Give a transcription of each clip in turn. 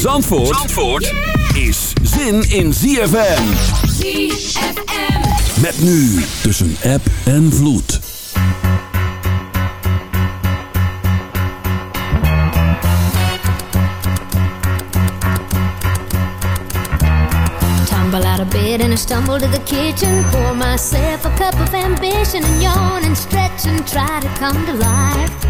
Zandvoort, Zandvoort is zin in ZFM. ZFM. Met nu tussen app en vloed. Tumble out of bed and I stumble to the kitchen. Pour myself a cup of ambition and yawn and stretch and try to come to life.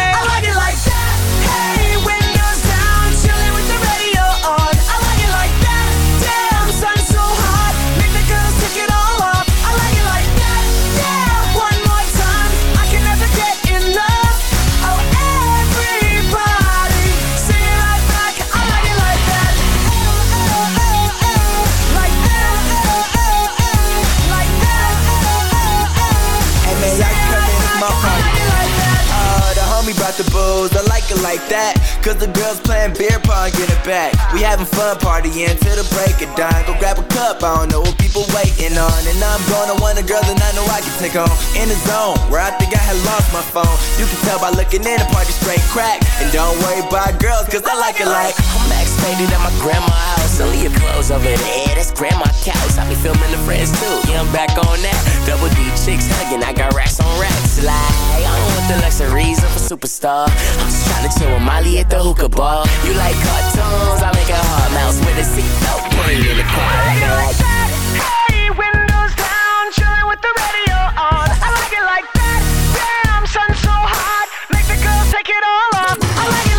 the homie the booze, I like it like that. Cause the girls playing beer pong, get it back. We having fun partying till the break of dawn. Go grab a cup, I don't know what people waiting on. And I'm gonna want a girl that I know I can take on. In the zone, where I think I had lost my phone. You can tell by looking in, the party straight crack. And don't worry about girls, cause I like it like. I'm Max faded at my grandma's house. Some your clothes over there, that's Grandma's couch. I be filming the friends too. Yeah, I'm back on that. Double D chicks hugging, I got racks on racks. Like, I don't want the luxuries of a superstar. I'm just trying to chill with Molly at the hookah bar. You like cartoons? I make a hard mouse with a seatbelt. Put it in the car. I like it like that. Hey, windows down, chilling with the radio on. I like it like that. Damn, sun so hot, make the girls take it all off. I like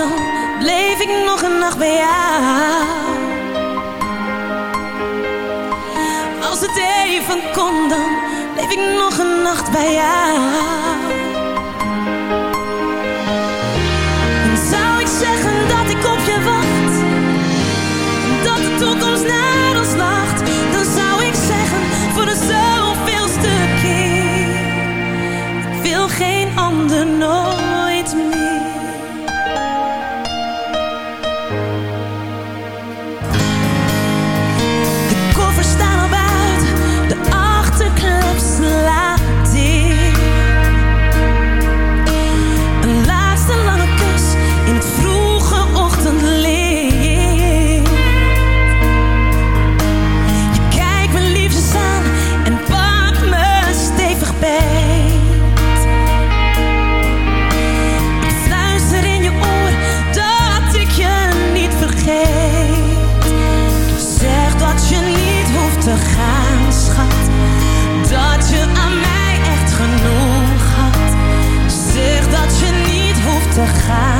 dan bleef ik nog een nacht bij jou. Als het even kon, dan bleef ik nog een nacht bij jou. En zou ik zeggen dat ik op je wacht, dat de toekomst naar ons lacht, dan zou ik zeggen voor de zoveelste keer: ik wil geen ander nog. te gaan.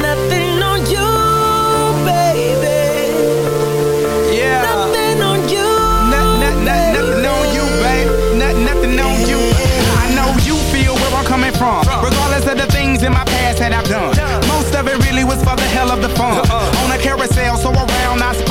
Regardless of the things in my past that I've done. Most of it really was for the hell of the fun. Uh-uh. On a carousel, so around I spun.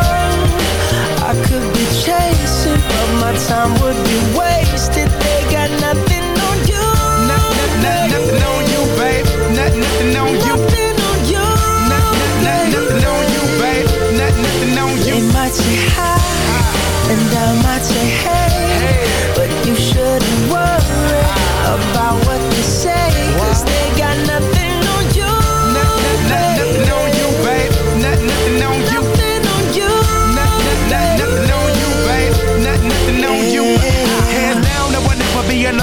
I could be chasing, but my time would be wasted. They got nothing on you. Nothing, nothing on you, babe. Nothing, nothing on you. Nothing on you. Nothing, nothing on you, babe. Nothing, nothing on you. They might say hi, and I might say hey, but you shouldn't worry about what they say,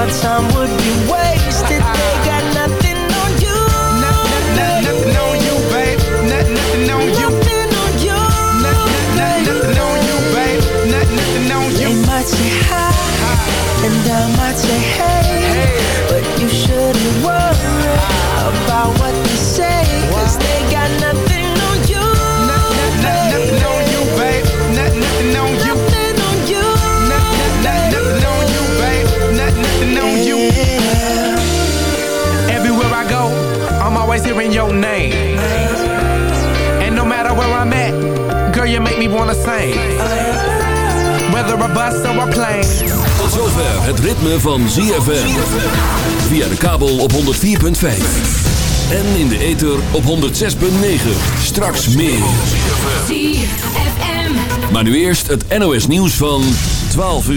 My time would your name. And no matter where I'm at, girl, you make me wanna sing. Whether a bus or a plane. Tot zover het ritme van ZFM. Via de kabel op 104.5. En in de ether op 106.9. Straks meer. ZFM. Maar nu eerst het NOS nieuws van 12 uur.